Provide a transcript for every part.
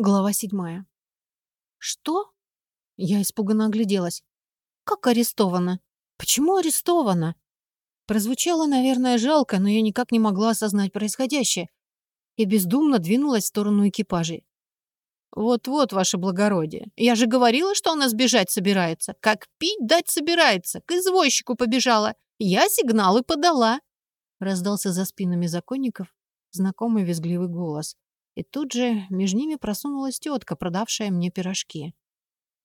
Глава седьмая. «Что?» Я испуганно огляделась. «Как арестована? Почему арестована?» Прозвучало, наверное, жалко, но я никак не могла осознать происходящее и бездумно двинулась в сторону экипажей. «Вот-вот, ваше благородие, я же говорила, что она сбежать собирается. Как пить дать собирается. К извозчику побежала. Я сигналы подала». Раздался за спинами законников знакомый визгливый голос. И тут же между ними просунулась тетка, продавшая мне пирожки.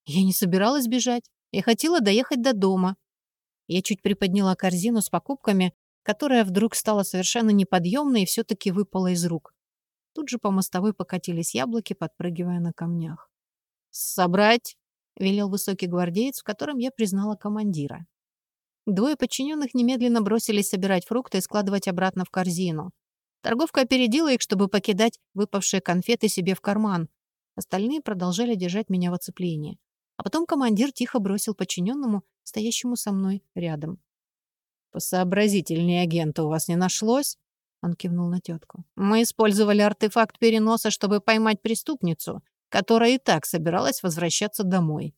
Я не собиралась бежать. Я хотела доехать до дома. Я чуть приподняла корзину с покупками, которая вдруг стала совершенно неподъемной и все-таки выпала из рук. Тут же по мостовой покатились яблоки, подпрыгивая на камнях. «Собрать!» — велел высокий гвардеец, в котором я признала командира. Двое подчиненных немедленно бросились собирать фрукты и складывать обратно в корзину. Торговка опередила их, чтобы покидать выпавшие конфеты себе в карман. Остальные продолжали держать меня в оцеплении. А потом командир тихо бросил подчиненному, стоящему со мной рядом. «Посообразительнее агента у вас не нашлось?» Он кивнул на тетку. «Мы использовали артефакт переноса, чтобы поймать преступницу, которая и так собиралась возвращаться домой».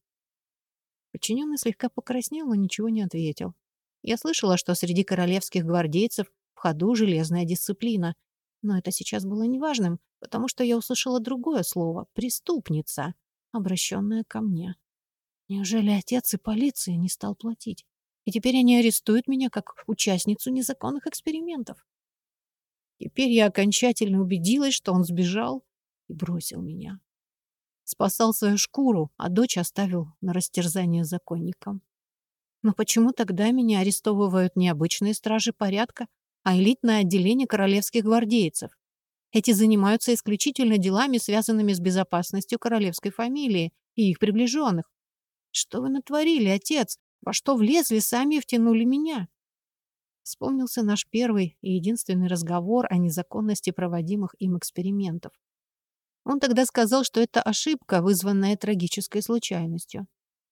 Подчиненный слегка покраснел, но ничего не ответил. Я слышала, что среди королевских гвардейцев в ходу железная дисциплина. Но это сейчас было неважным, потому что я услышала другое слово — «преступница», обращенное ко мне. Неужели отец и полиция не стал платить? И теперь они арестуют меня как участницу незаконных экспериментов. Теперь я окончательно убедилась, что он сбежал и бросил меня. Спасал свою шкуру, а дочь оставил на растерзание законникам. Но почему тогда меня арестовывают не обычные стражи порядка, а элитное отделение королевских гвардейцев. Эти занимаются исключительно делами, связанными с безопасностью королевской фамилии и их приближенных. Что вы натворили, отец? Во что влезли, сами втянули меня? Вспомнился наш первый и единственный разговор о незаконности проводимых им экспериментов. Он тогда сказал, что это ошибка, вызванная трагической случайностью.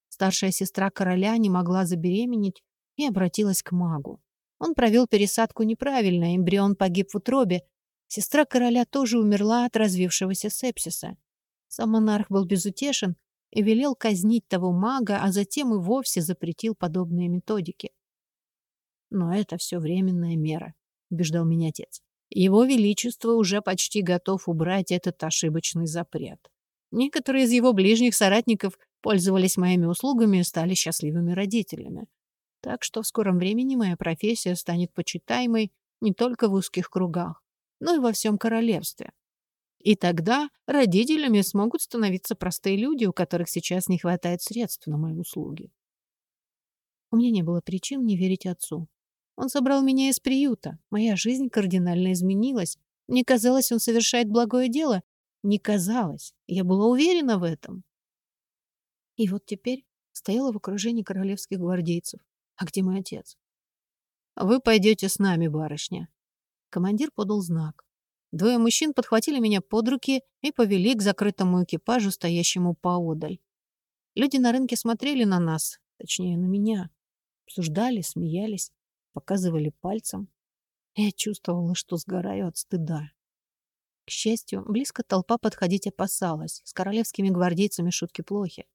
Старшая сестра короля не могла забеременеть и обратилась к магу. Он провел пересадку неправильно, эмбрион погиб в утробе. Сестра короля тоже умерла от развившегося сепсиса. Сам монарх был безутешен и велел казнить того мага, а затем и вовсе запретил подобные методики. «Но это все временная мера», — убеждал меня отец. «Его Величество уже почти готов убрать этот ошибочный запрет. Некоторые из его ближних соратников пользовались моими услугами и стали счастливыми родителями. Так что в скором времени моя профессия станет почитаемой не только в узких кругах, но и во всем королевстве. И тогда родителями смогут становиться простые люди, у которых сейчас не хватает средств на мои услуги. У меня не было причин не верить отцу. Он собрал меня из приюта. Моя жизнь кардинально изменилась. Мне казалось, он совершает благое дело. Не казалось. Я была уверена в этом. И вот теперь стояла в окружении королевских гвардейцев. А где мой отец? Вы пойдете с нами, барышня. Командир подал знак. Двое мужчин подхватили меня под руки и повели к закрытому экипажу, стоящему поодаль. Люди на рынке смотрели на нас, точнее, на меня. Обсуждали, смеялись, показывали пальцем. Я чувствовала, что сгораю от стыда. К счастью, близко толпа подходить опасалась. С королевскими гвардейцами шутки плохи.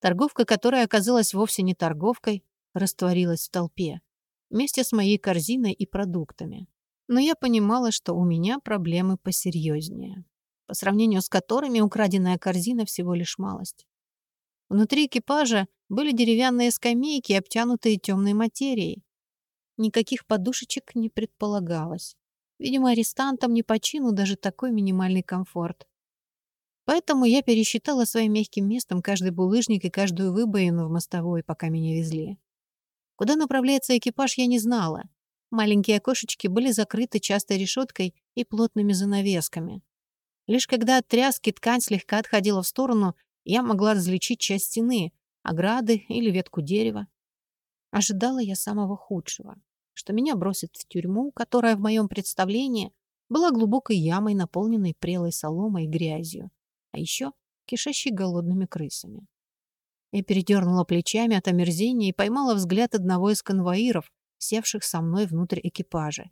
Торговка, которая оказалась вовсе не торговкой, растворилась в толпе, вместе с моей корзиной и продуктами. Но я понимала, что у меня проблемы посерьезнее, по сравнению с которыми украденная корзина всего лишь малость. Внутри экипажа были деревянные скамейки, обтянутые темной материей. Никаких подушечек не предполагалось. Видимо, арестантам не по чину даже такой минимальный комфорт. Поэтому я пересчитала своим мягким местом каждый булыжник и каждую выбоину в мостовой, пока меня везли. Куда направляется экипаж, я не знала. Маленькие окошечки были закрыты частой решеткой и плотными занавесками. Лишь когда от тряски ткань слегка отходила в сторону, я могла различить часть стены, ограды или ветку дерева. Ожидала я самого худшего, что меня бросят в тюрьму, которая в моем представлении была глубокой ямой, наполненной прелой соломой и грязью, а еще кишащей голодными крысами. Я передернула плечами от омерзения и поймала взгляд одного из конвоиров, севших со мной внутрь экипажа.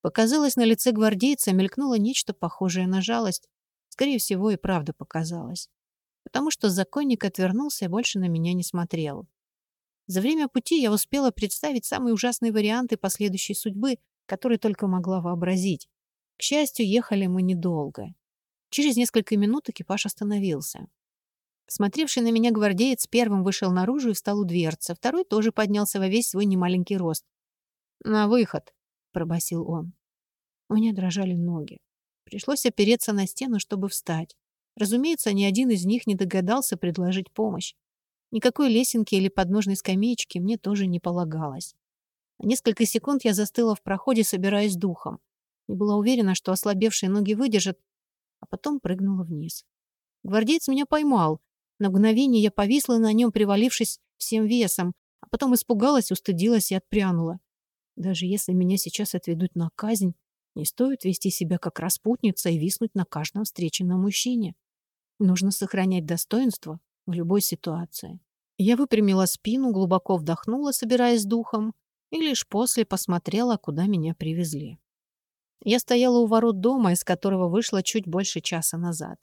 Показалось, на лице гвардейца мелькнуло нечто похожее на жалость. Скорее всего, и правда показалось. Потому что законник отвернулся и больше на меня не смотрел. За время пути я успела представить самые ужасные варианты последующей судьбы, которые только могла вообразить. К счастью, ехали мы недолго. Через несколько минут экипаж остановился. Смотревший на меня гвардеец первым вышел наружу и встал у дверцы. Второй тоже поднялся во весь свой немаленький рост. «На выход!» — пробасил он. У меня дрожали ноги. Пришлось опереться на стену, чтобы встать. Разумеется, ни один из них не догадался предложить помощь. Никакой лесенки или подножной скамеечки мне тоже не полагалось. На несколько секунд я застыла в проходе, собираясь духом. Не была уверена, что ослабевшие ноги выдержат, а потом прыгнула вниз. Гвардеец меня поймал. На мгновение я повисла на нем, привалившись всем весом, а потом испугалась, устыдилась и отпрянула. Даже если меня сейчас отведут на казнь, не стоит вести себя как распутница и виснуть на каждом встреченном мужчине. Нужно сохранять достоинство в любой ситуации. Я выпрямила спину, глубоко вдохнула, собираясь духом, и лишь после посмотрела, куда меня привезли. Я стояла у ворот дома, из которого вышла чуть больше часа назад.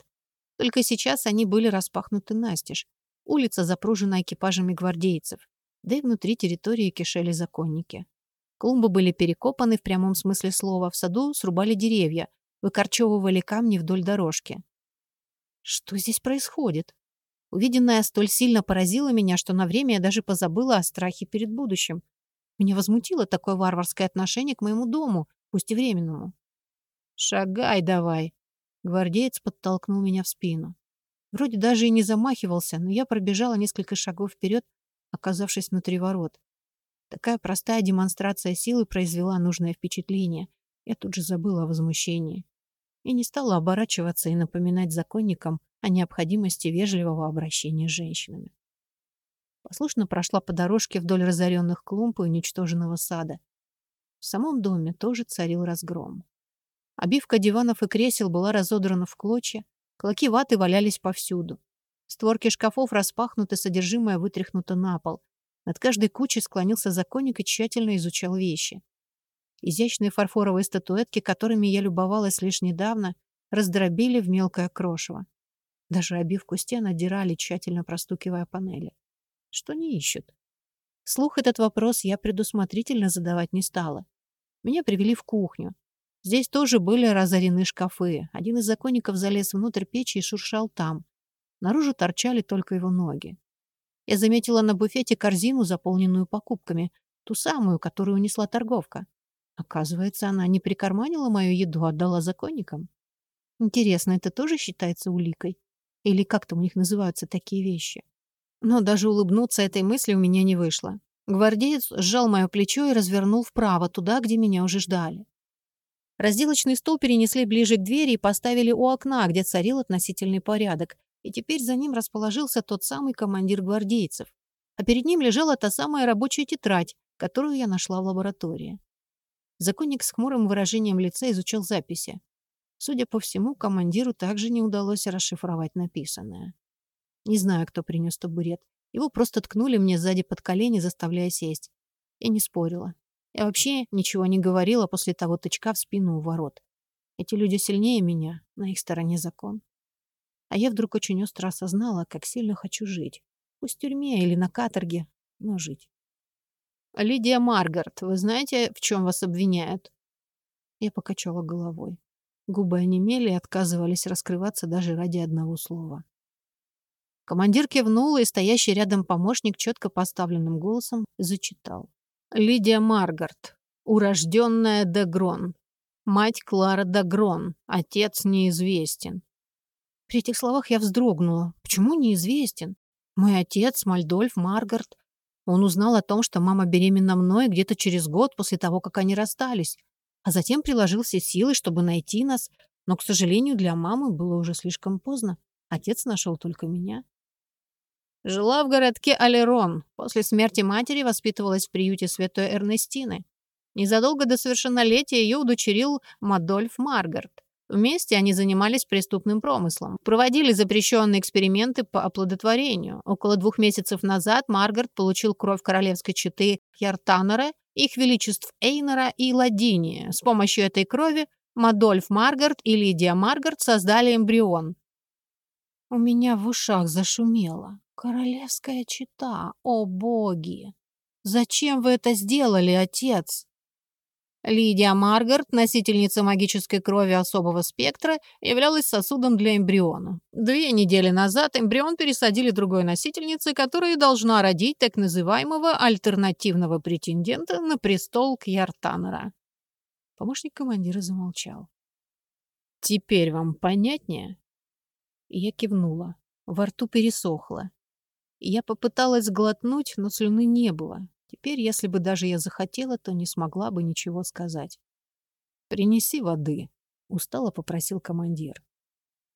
Только сейчас они были распахнуты настежь. Улица запружена экипажами гвардейцев, да и внутри территории кишели законники. Клумбы были перекопаны в прямом смысле слова, в саду срубали деревья, выкорчевывали камни вдоль дорожки. Что здесь происходит? Увиденное столь сильно поразило меня, что на время я даже позабыла о страхе перед будущим. Меня возмутило такое варварское отношение к моему дому, пусть и временному. «Шагай давай!» Гвардеец подтолкнул меня в спину. Вроде даже и не замахивался, но я пробежала несколько шагов вперед, оказавшись внутри ворот. Такая простая демонстрация силы произвела нужное впечатление. Я тут же забыла о возмущении. И не стала оборачиваться и напоминать законникам о необходимости вежливого обращения с женщинами. Послушно прошла по дорожке вдоль разоренных клумб и уничтоженного сада. В самом доме тоже царил разгром. Обивка диванов и кресел была разодрана в клочья, клоки ваты валялись повсюду. Створки шкафов распахнуты, содержимое вытряхнуто на пол. Над каждой кучей склонился законник и тщательно изучал вещи. Изящные фарфоровые статуэтки, которыми я любовалась лишь недавно, раздробили в мелкое крошево. Даже обивку стен отдирали, тщательно простукивая панели. Что не ищут? Слух этот вопрос я предусмотрительно задавать не стала. Меня привели в кухню. Здесь тоже были разорены шкафы. Один из законников залез внутрь печи и шуршал там. Наружу торчали только его ноги. Я заметила на буфете корзину, заполненную покупками, ту самую, которую унесла торговка. Оказывается, она не прикарманила мою еду, а отдала законникам. Интересно, это тоже считается уликой? Или как там у них называются такие вещи? Но даже улыбнуться этой мысли у меня не вышло. Гвардеец сжал мое плечо и развернул вправо, туда, где меня уже ждали. Разделочный стол перенесли ближе к двери и поставили у окна, где царил относительный порядок, и теперь за ним расположился тот самый командир гвардейцев. А перед ним лежала та самая рабочая тетрадь, которую я нашла в лаборатории. Законник с хмурым выражением лица изучал записи. Судя по всему, командиру также не удалось расшифровать написанное. Не знаю, кто принес табурет. Его просто ткнули мне сзади под колени, заставляя сесть. Я не спорила. Я вообще ничего не говорила после того тычка в спину у ворот. Эти люди сильнее меня, на их стороне закон. А я вдруг очень остро осознала, как сильно хочу жить. Пусть в тюрьме или на каторге, но жить. «Лидия Маргарет, вы знаете, в чем вас обвиняют?» Я покачала головой. Губы онемели и отказывались раскрываться даже ради одного слова. Командир кивнул, и стоящий рядом помощник четко поставленным голосом зачитал. «Лидия Маргарет, урожденная Дегрон. Мать Клара Дегрон, отец неизвестен. При этих словах я вздрогнула. Почему неизвестен? Мой отец, Мальдольф Маргарет. Он узнал о том, что мама беременна мной где-то через год после того, как они расстались. А затем приложил все силы, чтобы найти нас. Но, к сожалению, для мамы было уже слишком поздно. Отец нашел только меня. Жила в городке Алерон. После смерти матери воспитывалась в приюте святой Эрнестины. Незадолго до совершеннолетия ее удочерил Мадольф Маргарет. Вместе они занимались преступным промыслом, проводили запрещенные эксперименты по оплодотворению. Около двух месяцев назад Маргарет получил кровь королевской четы Яртанера, их величеств Эйнера и Ладини. С помощью этой крови Мадольф Маргарет и Лидия Маргарет создали эмбрион. У меня в ушах зашумело. Королевская чита, о боги! Зачем вы это сделали, отец? Лидия Маргарет, носительница магической крови особого спектра, являлась сосудом для эмбриона. Две недели назад эмбрион пересадили другой носительнице, которая должна родить так называемого альтернативного претендента на престол Кьяртанера. Помощник командира замолчал. «Теперь вам понятнее?» Я кивнула. Во рту пересохло. Я попыталась глотнуть, но слюны не было. Теперь, если бы даже я захотела, то не смогла бы ничего сказать. «Принеси воды», — устало попросил командир.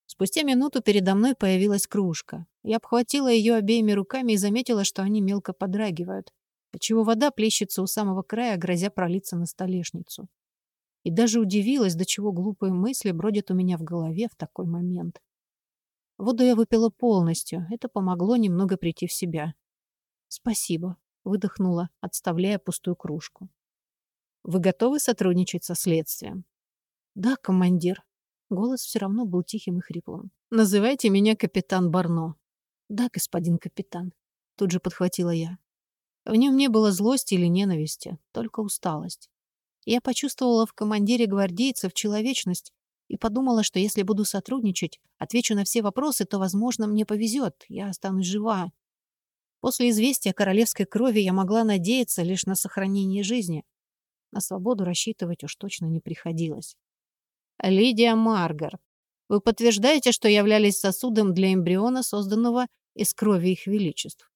Спустя минуту передо мной появилась кружка. Я обхватила ее обеими руками и заметила, что они мелко подрагивают, отчего вода плещется у самого края, грозя пролиться на столешницу. И даже удивилась, до чего глупые мысли бродят у меня в голове в такой момент. Воду я выпила полностью. Это помогло немного прийти в себя. «Спасибо», выдохнула, отставляя пустую кружку. Вы готовы сотрудничать со следствием? Да, командир. Голос все равно был тихим и хриплым. Называйте меня капитан Барно. Да, господин капитан. Тут же подхватила я. В нем не было злости или ненависти, только усталость. Я почувствовала в командире гвардейцев человечность и подумала, что если буду сотрудничать, отвечу на все вопросы, то, возможно, мне повезет, я останусь жива. После известия о королевской крови я могла надеяться лишь на сохранение жизни. На свободу рассчитывать уж точно не приходилось. Лидия Маргар, вы подтверждаете, что являлись сосудом для эмбриона, созданного из крови их величеств?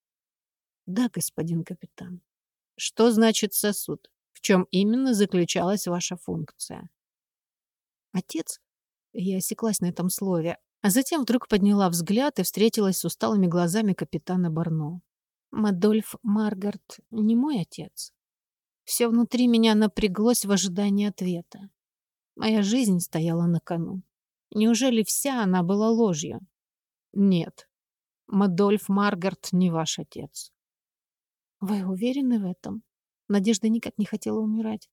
Да, господин капитан. Что значит сосуд? В чем именно заключалась ваша функция? Отец, я осеклась на этом слове, а затем вдруг подняла взгляд и встретилась с усталыми глазами капитана Барно. Мадольф Маргарет не мой отец. Все внутри меня напряглось в ожидании ответа. Моя жизнь стояла на кону. Неужели вся она была ложью? Нет. Мадольф Маргарет не ваш отец. Вы уверены в этом? Надежда никак не хотела умирать.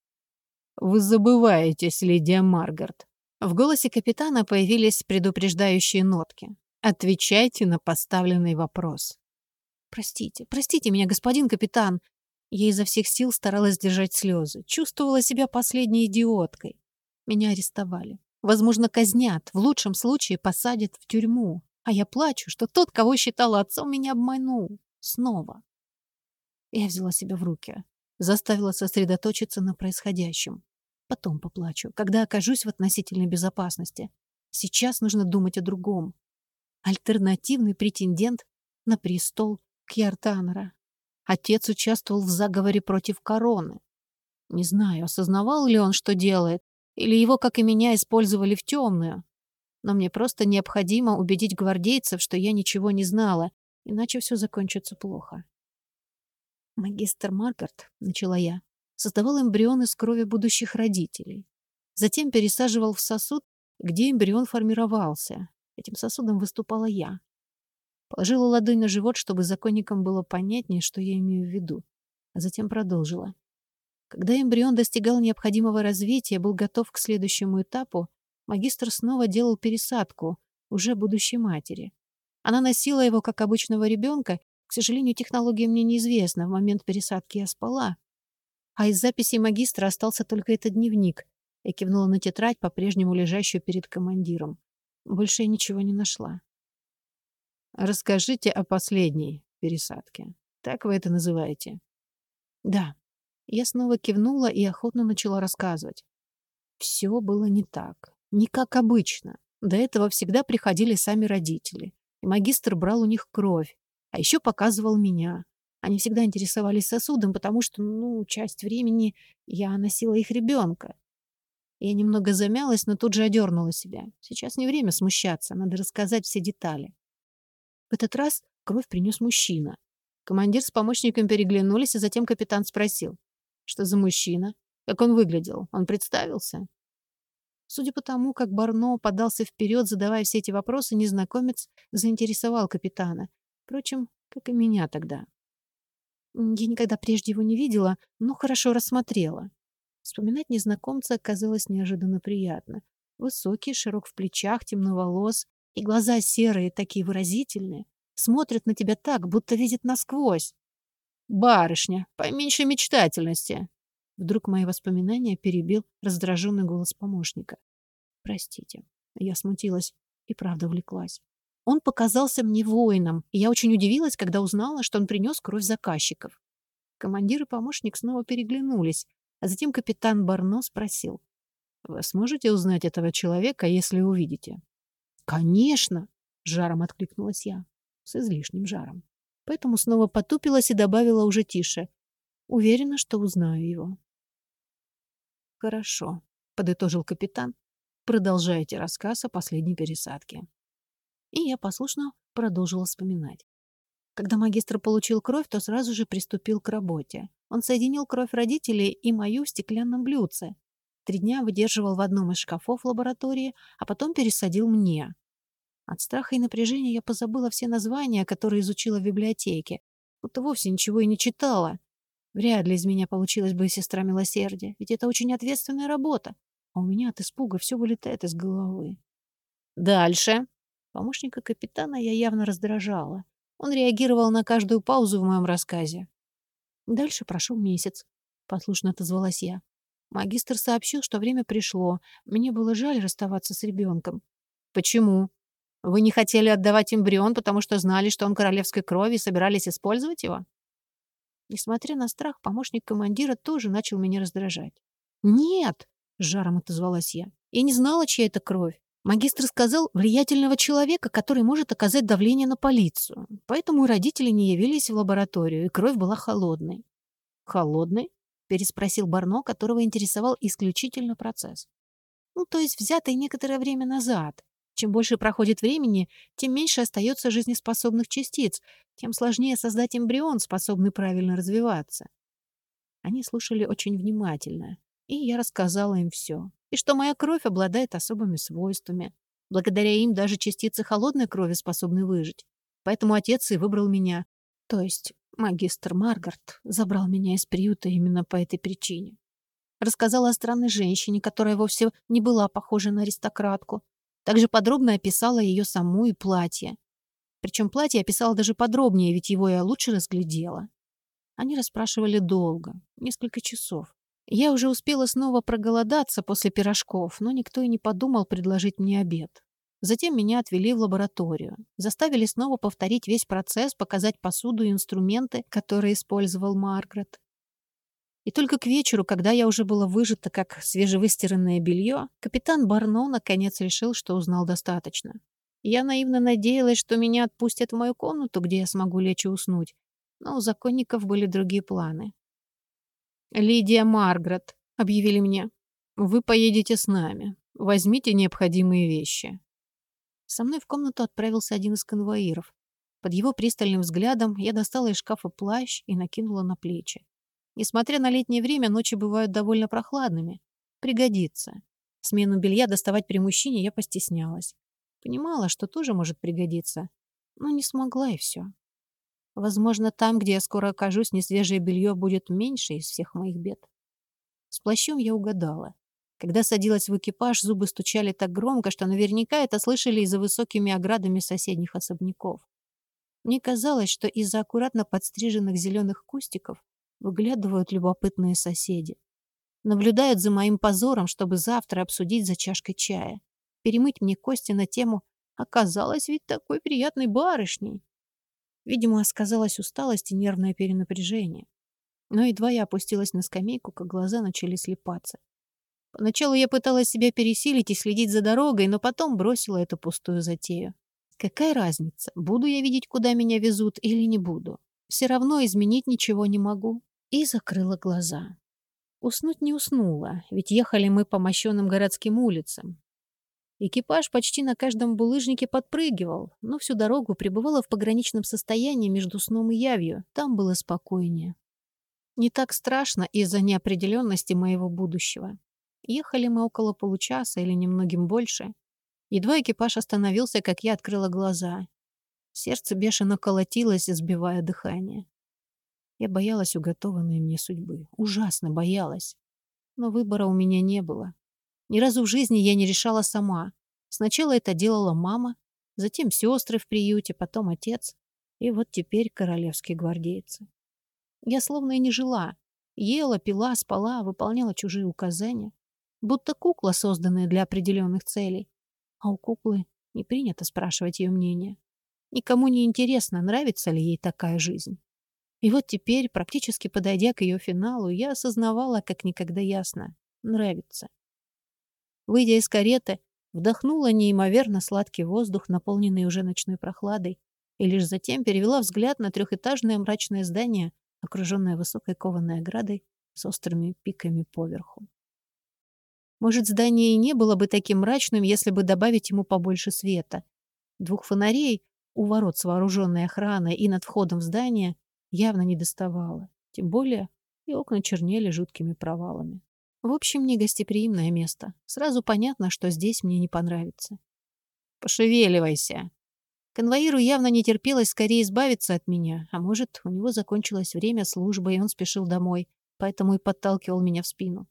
Вы забываетесь, Лидия Маргарет. В голосе капитана появились предупреждающие нотки. Отвечайте на поставленный вопрос. «Простите, простите меня, господин капитан!» Я изо всех сил старалась держать слезы. Чувствовала себя последней идиоткой. Меня арестовали. Возможно, казнят. В лучшем случае посадят в тюрьму. А я плачу, что тот, кого считала отцом, меня обманул. Снова. Я взяла себя в руки. Заставила сосредоточиться на происходящем. Потом поплачу, когда окажусь в относительной безопасности. Сейчас нужно думать о другом. Альтернативный претендент на престол Кьяртанера. Отец участвовал в заговоре против короны. Не знаю, осознавал ли он, что делает, или его, как и меня, использовали в темную. Но мне просто необходимо убедить гвардейцев, что я ничего не знала, иначе все закончится плохо. «Магистр Маргарет», — начала я, — создавал эмбрион из крови будущих родителей. Затем пересаживал в сосуд, где эмбрион формировался. Этим сосудом выступала я. Положила ладонь на живот, чтобы законникам было понятнее, что я имею в виду. А затем продолжила. Когда эмбрион достигал необходимого развития, был готов к следующему этапу, магистр снова делал пересадку, уже будущей матери. Она носила его, как обычного ребенка. К сожалению, технология мне неизвестна. В момент пересадки я спала. А из записей магистра остался только этот дневник. Я кивнула на тетрадь, по-прежнему лежащую перед командиром. Больше я ничего не нашла. Расскажите о последней пересадке. Так вы это называете? Да. Я снова кивнула и охотно начала рассказывать. Все было не так. Не как обычно. До этого всегда приходили сами родители. И магистр брал у них кровь. А еще показывал меня. Они всегда интересовались сосудом, потому что, ну, часть времени я носила их ребенка. Я немного замялась, но тут же одернула себя. Сейчас не время смущаться, надо рассказать все детали. В этот раз кровь принес мужчина. Командир с помощником переглянулись, а затем капитан спросил. Что за мужчина? Как он выглядел? Он представился? Судя по тому, как Барно подался вперед, задавая все эти вопросы, незнакомец заинтересовал капитана. Впрочем, как и меня тогда. Я никогда прежде его не видела, но хорошо рассмотрела. Вспоминать незнакомца оказалось неожиданно приятно. Высокий, широк в плечах, темноволос, и глаза серые, такие выразительные. Смотрят на тебя так, будто видят насквозь. «Барышня, поменьше мечтательности!» Вдруг мои воспоминания перебил раздраженный голос помощника. «Простите». Я смутилась и правда увлеклась. Он показался мне воином, и я очень удивилась, когда узнала, что он принес кровь заказчиков. Командир и помощник снова переглянулись, а затем капитан Барно спросил. «Вы сможете узнать этого человека, если увидите?» «Конечно!» — жаром откликнулась я. С излишним жаром. Поэтому снова потупилась и добавила уже тише. Уверена, что узнаю его. «Хорошо», — подытожил капитан. «Продолжайте рассказ о последней пересадке». И я послушно продолжила вспоминать. Когда магистр получил кровь, то сразу же приступил к работе. Он соединил кровь родителей и мою в стеклянном блюдце. Три дня выдерживал в одном из шкафов лаборатории, а потом пересадил мне. От страха и напряжения я позабыла все названия, которые изучила в библиотеке. Будто вовсе ничего и не читала. Вряд ли из меня получилась бы сестра милосердия, ведь это очень ответственная работа. А у меня от испуга все вылетает из головы. Дальше. Помощника капитана я явно раздражала. Он реагировал на каждую паузу в моем рассказе. Дальше прошел месяц. Послушно отозвалась я. Магистр сообщил, что время пришло. Мне было жаль расставаться с ребенком. Почему? Вы не хотели отдавать эмбрион, потому что знали, что он королевской крови и собирались использовать его? Несмотря на страх, помощник командира тоже начал меня раздражать. «Нет!» — с жаром отозвалась я. «Я не знала, чья это кровь. Магистр сказал влиятельного человека, который может оказать давление на полицию. Поэтому и родители не явились в лабораторию, и кровь была холодной». «Холодной?» — переспросил Барно, которого интересовал исключительно процесс. «Ну, то есть взятый некоторое время назад. Чем больше проходит времени, тем меньше остается жизнеспособных частиц, тем сложнее создать эмбрион, способный правильно развиваться. Они слушали очень внимательно, и я рассказала им все. И что моя кровь обладает особыми свойствами. Благодаря им даже частицы холодной крови способны выжить. Поэтому отец и выбрал меня. То есть магистр Маргарет забрал меня из приюта именно по этой причине. Рассказала о странной женщине, которая вовсе не была похожа на аристократку, также подробно описала ее саму и платье. Причем платье описала даже подробнее, ведь его я лучше разглядела. Они расспрашивали долго, несколько часов. Я уже успела снова проголодаться после пирожков, но никто и не подумал предложить мне обед. Затем меня отвели в лабораторию. Заставили снова повторить весь процесс, показать посуду и инструменты, которые использовал Маргарет. И только к вечеру, когда я уже была выжата, как свежевыстиранное белье, капитан Барно наконец решил, что узнал достаточно. Я наивно надеялась, что меня отпустят в мою комнату, где я смогу лечь и уснуть. Но у законников были другие планы. «Лидия Маргарет», — объявили мне, — «вы поедете с нами. Возьмите необходимые вещи». Со мной в комнату отправился один из конвоиров. Под его пристальным взглядом я достала из шкафа плащ и накинула на плечи. Несмотря на летнее время, ночи бывают довольно прохладными. Пригодится. Смену белья доставать при мужчине я постеснялась. Понимала, что тоже может пригодиться. Но не смогла и все. Возможно, там, где я скоро окажусь, несвежее белье будет меньше из всех моих бед. С плащом я угадала. Когда садилась в экипаж, зубы стучали так громко, что наверняка это слышали и за высокими оградами соседних особняков. Мне казалось, что из-за аккуратно подстриженных зеленых кустиков Выглядывают любопытные соседи. Наблюдают за моим позором, чтобы завтра обсудить за чашкой чая. Перемыть мне кости на тему «Оказалось ведь такой приятной барышней». Видимо, сказалась усталость и нервное перенапряжение. Но едва я опустилась на скамейку, как глаза начали слепаться. Поначалу я пыталась себя пересилить и следить за дорогой, но потом бросила эту пустую затею. Какая разница, буду я видеть, куда меня везут или не буду? Все равно изменить ничего не могу и закрыла глаза. Уснуть не уснула, ведь ехали мы по мощенным городским улицам. Экипаж почти на каждом булыжнике подпрыгивал, но всю дорогу пребывала в пограничном состоянии между сном и явью. Там было спокойнее. Не так страшно из-за неопределенности моего будущего. Ехали мы около получаса или немногим больше. Едва экипаж остановился, как я открыла глаза. Сердце бешено колотилось, сбивая дыхание. Я боялась уготованной мне судьбы. Ужасно боялась. Но выбора у меня не было. Ни разу в жизни я не решала сама. Сначала это делала мама, затем сестры в приюте, потом отец. И вот теперь королевские гвардейцы. Я словно и не жила. Ела, пила, спала, выполняла чужие указания. Будто кукла, созданная для определенных целей. А у куклы не принято спрашивать ее мнение. Никому не интересно, нравится ли ей такая жизнь. И вот теперь, практически подойдя к ее финалу, я осознавала, как никогда ясно. Нравится. Выйдя из кареты, вдохнула неимоверно сладкий воздух, наполненный уже ночной прохладой, и лишь затем перевела взгляд на трехэтажное мрачное здание, окруженное высокой кованой оградой с острыми пиками поверху. Может, здание и не было бы таким мрачным, если бы добавить ему побольше света. Двух фонарей у ворот с вооруженной охраной и над входом в здание явно не доставало. Тем более и окна чернели жуткими провалами. В общем, негостеприимное место. Сразу понятно, что здесь мне не понравится. «Пошевеливайся!» Конвоиру явно не терпелось скорее избавиться от меня, а может, у него закончилось время службы, и он спешил домой, поэтому и подталкивал меня в спину.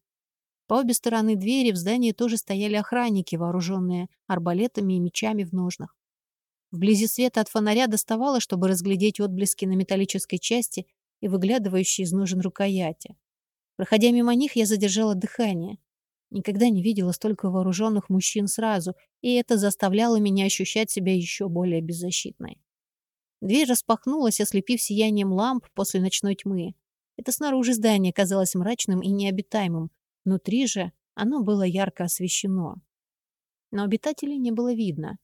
По обе стороны двери в здании тоже стояли охранники, вооруженные арбалетами и мечами в ножнах. Вблизи света от фонаря доставало, чтобы разглядеть отблески на металлической части и выглядывающие из ножен рукояти. Проходя мимо них, я задержала дыхание. Никогда не видела столько вооруженных мужчин сразу, и это заставляло меня ощущать себя еще более беззащитной. Дверь распахнулась, ослепив сиянием ламп после ночной тьмы. Это снаружи здание казалось мрачным и необитаемым. Внутри же оно было ярко освещено. Но обитателей не было видно.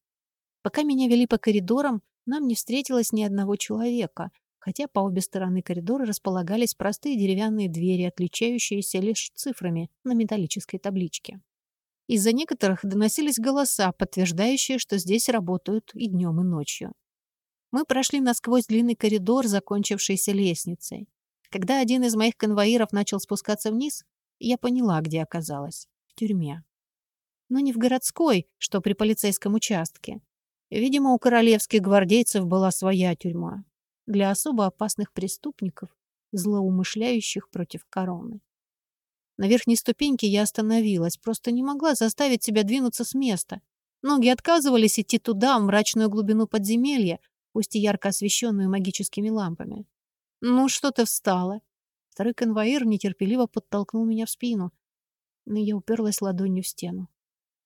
Пока меня вели по коридорам, нам не встретилось ни одного человека, хотя по обе стороны коридора располагались простые деревянные двери, отличающиеся лишь цифрами на металлической табличке. Из-за некоторых доносились голоса, подтверждающие, что здесь работают и днем, и ночью. Мы прошли насквозь длинный коридор, закончившийся лестницей. Когда один из моих конвоиров начал спускаться вниз, я поняла, где оказалась. В тюрьме. Но не в городской, что при полицейском участке. Видимо, у королевских гвардейцев была своя тюрьма для особо опасных преступников, злоумышляющих против короны. На верхней ступеньке я остановилась, просто не могла заставить себя двинуться с места. Ноги отказывались идти туда, в мрачную глубину подземелья, пусть и ярко освещенную магическими лампами. «Ну, что ты встала?» Второй конвоир нетерпеливо подтолкнул меня в спину, но я уперлась ладонью в стену.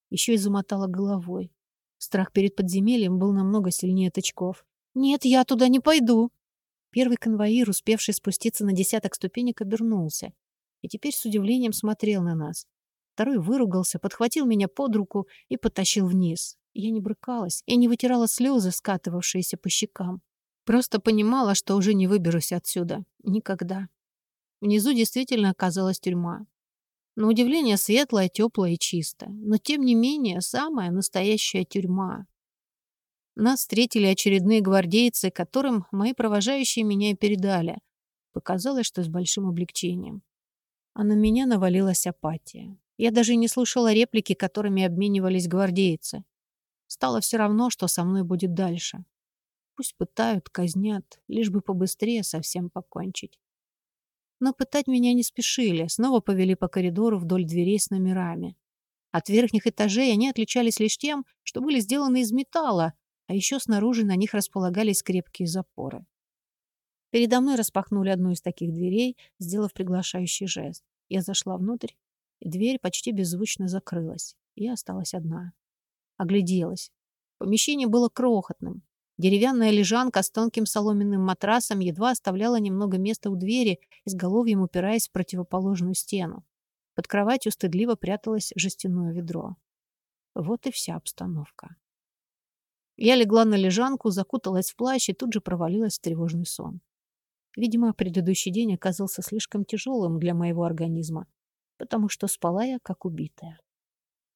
Еще и замотала головой. Страх перед подземельем был намного сильнее тычков. «Нет, я туда не пойду!» Первый конвоир, успевший спуститься на десяток ступенек, обернулся и теперь с удивлением смотрел на нас. Второй выругался, подхватил меня под руку и потащил вниз. Я не брыкалась и не вытирала слезы, скатывавшиеся по щекам. Просто понимала, что уже не выберусь отсюда. Никогда. Внизу действительно оказалась тюрьма. На удивление светлая, теплая и чистая. Но, тем не менее, самая настоящая тюрьма. Нас встретили очередные гвардейцы, которым мои провожающие меня и передали. Показалось, что с большим облегчением. А на меня навалилась апатия. Я даже не слушала реплики, которыми обменивались гвардейцы. Стало все равно, что со мной будет дальше. Пусть пытают, казнят, лишь бы побыстрее совсем покончить. Но пытать меня не спешили, снова повели по коридору вдоль дверей с номерами. От верхних этажей они отличались лишь тем, что были сделаны из металла, а еще снаружи на них располагались крепкие запоры. Передо мной распахнули одну из таких дверей, сделав приглашающий жест. Я зашла внутрь, и дверь почти беззвучно закрылась. Я осталась одна. Огляделась. Помещение было крохотным. Деревянная лежанка с тонким соломенным матрасом едва оставляла немного места у двери, изголовьем упираясь в противоположную стену. Под кроватью стыдливо пряталось жестяное ведро. Вот и вся обстановка. Я легла на лежанку, закуталась в плащ и тут же провалилась в тревожный сон. Видимо, предыдущий день оказался слишком тяжелым для моего организма, потому что спала я как убитая.